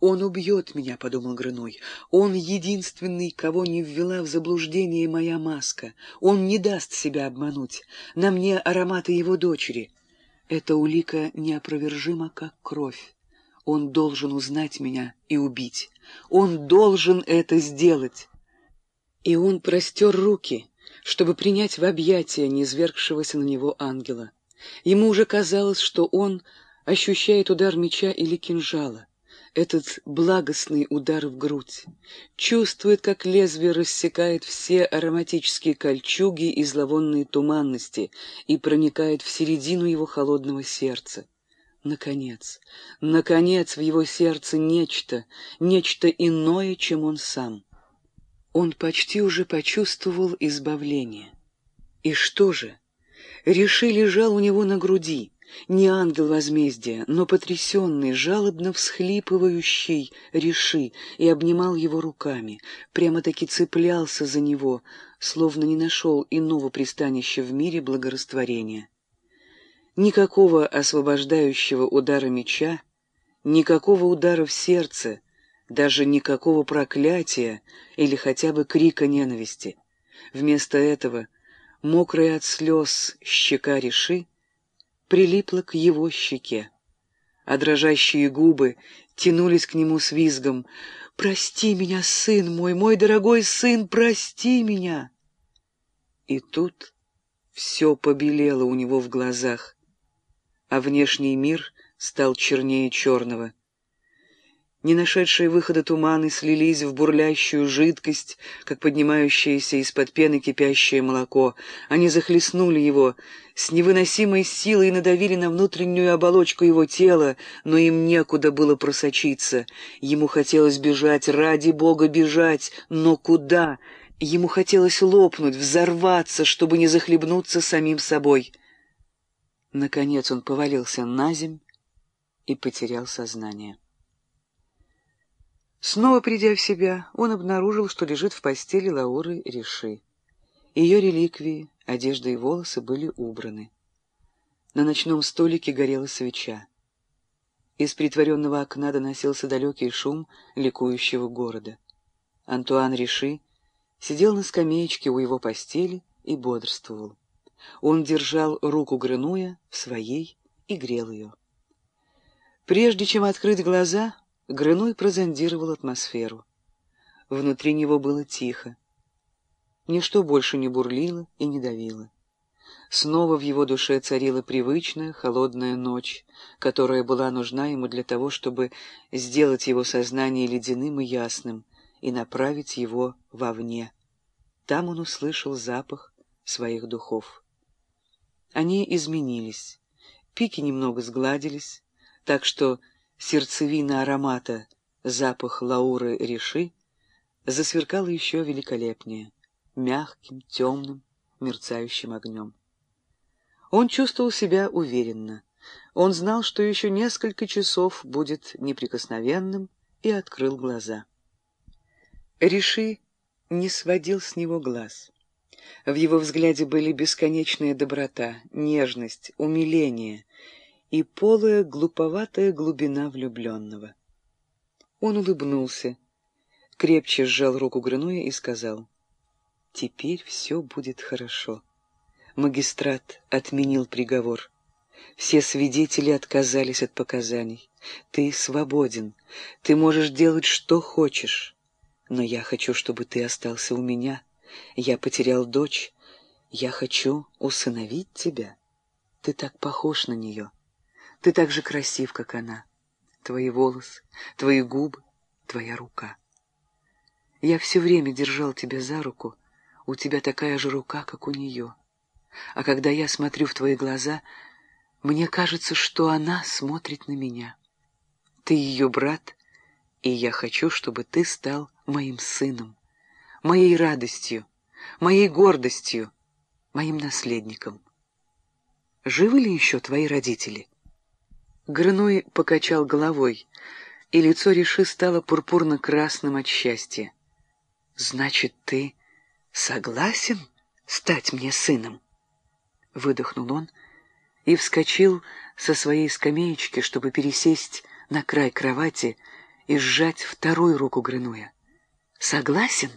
«Он убьет меня», — подумал Грыной. «Он единственный, кого не ввела в заблуждение моя маска. Он не даст себя обмануть. На мне ароматы его дочери. Эта улика неопровержима, как кровь. Он должен узнать меня и убить. Он должен это сделать». И он простер руки, чтобы принять в объятия низвергшегося на него ангела. Ему уже казалось, что он ощущает удар меча или кинжала этот благостный удар в грудь, чувствует, как лезвие рассекает все ароматические кольчуги и зловонные туманности и проникает в середину его холодного сердца. Наконец, наконец в его сердце нечто, нечто иное, чем он сам. Он почти уже почувствовал избавление. И что же? Реши лежал у него на груди — не ангел возмездия, но потрясенный, жалобно всхлипывающий Реши и обнимал его руками, прямо-таки цеплялся за него, словно не нашел иного пристанища в мире благорастворения. Никакого освобождающего удара меча, никакого удара в сердце, даже никакого проклятия или хотя бы крика ненависти. Вместо этого, мокрая от слез щека Реши, прилипла к его щеке, а дрожащие губы тянулись к нему с визгом «Прости меня, сын мой, мой дорогой сын, прости меня!» И тут все побелело у него в глазах, а внешний мир стал чернее черного. Не нашедшие выхода туманы слились в бурлящую жидкость, как поднимающееся из-под пены кипящее молоко. Они захлестнули его, с невыносимой силой надавили на внутреннюю оболочку его тела, но им некуда было просочиться. Ему хотелось бежать, ради бога бежать, но куда? Ему хотелось лопнуть, взорваться, чтобы не захлебнуться самим собой. Наконец он повалился на земь и потерял сознание. Снова придя в себя, он обнаружил, что лежит в постели Лауры Реши. Ее реликвии, одежда и волосы были убраны. На ночном столике горела свеча. Из притворенного окна доносился далекий шум ликующего города. Антуан Реши сидел на скамеечке у его постели и бодрствовал. Он держал руку Грынуя в своей и грел ее. Прежде чем открыть глаза, Грыной прозондировал атмосферу. Внутри него было тихо. Ничто больше не бурлило и не давило. Снова в его душе царила привычная холодная ночь, которая была нужна ему для того, чтобы сделать его сознание ледяным и ясным и направить его вовне. Там он услышал запах своих духов. Они изменились, пики немного сгладились, так что сердцевина аромата, запах Лауры Реши, засверкал еще великолепнее, мягким, темным, мерцающим огнем. Он чувствовал себя уверенно. Он знал, что еще несколько часов будет неприкосновенным, и открыл глаза. Реши не сводил с него глаз. В его взгляде были бесконечная доброта, нежность, умиление — и полая глуповатая глубина влюбленного. Он улыбнулся, крепче сжал руку Грынуя и сказал, «Теперь все будет хорошо». Магистрат отменил приговор. Все свидетели отказались от показаний. Ты свободен, ты можешь делать, что хочешь. Но я хочу, чтобы ты остался у меня. Я потерял дочь. Я хочу усыновить тебя. Ты так похож на нее. Ты так же красив, как она. Твои волосы, твои губы, твоя рука. Я все время держал тебя за руку, у тебя такая же рука, как у нее. А когда я смотрю в твои глаза, мне кажется, что она смотрит на меня. Ты ее брат, и я хочу, чтобы ты стал моим сыном, моей радостью, моей гордостью, моим наследником. Живы ли еще твои родители?» Грыной покачал головой, и лицо Реши стало пурпурно-красным от счастья. «Значит, ты согласен стать мне сыном?» Выдохнул он и вскочил со своей скамеечки, чтобы пересесть на край кровати и сжать вторую руку Грынуя. «Согласен?»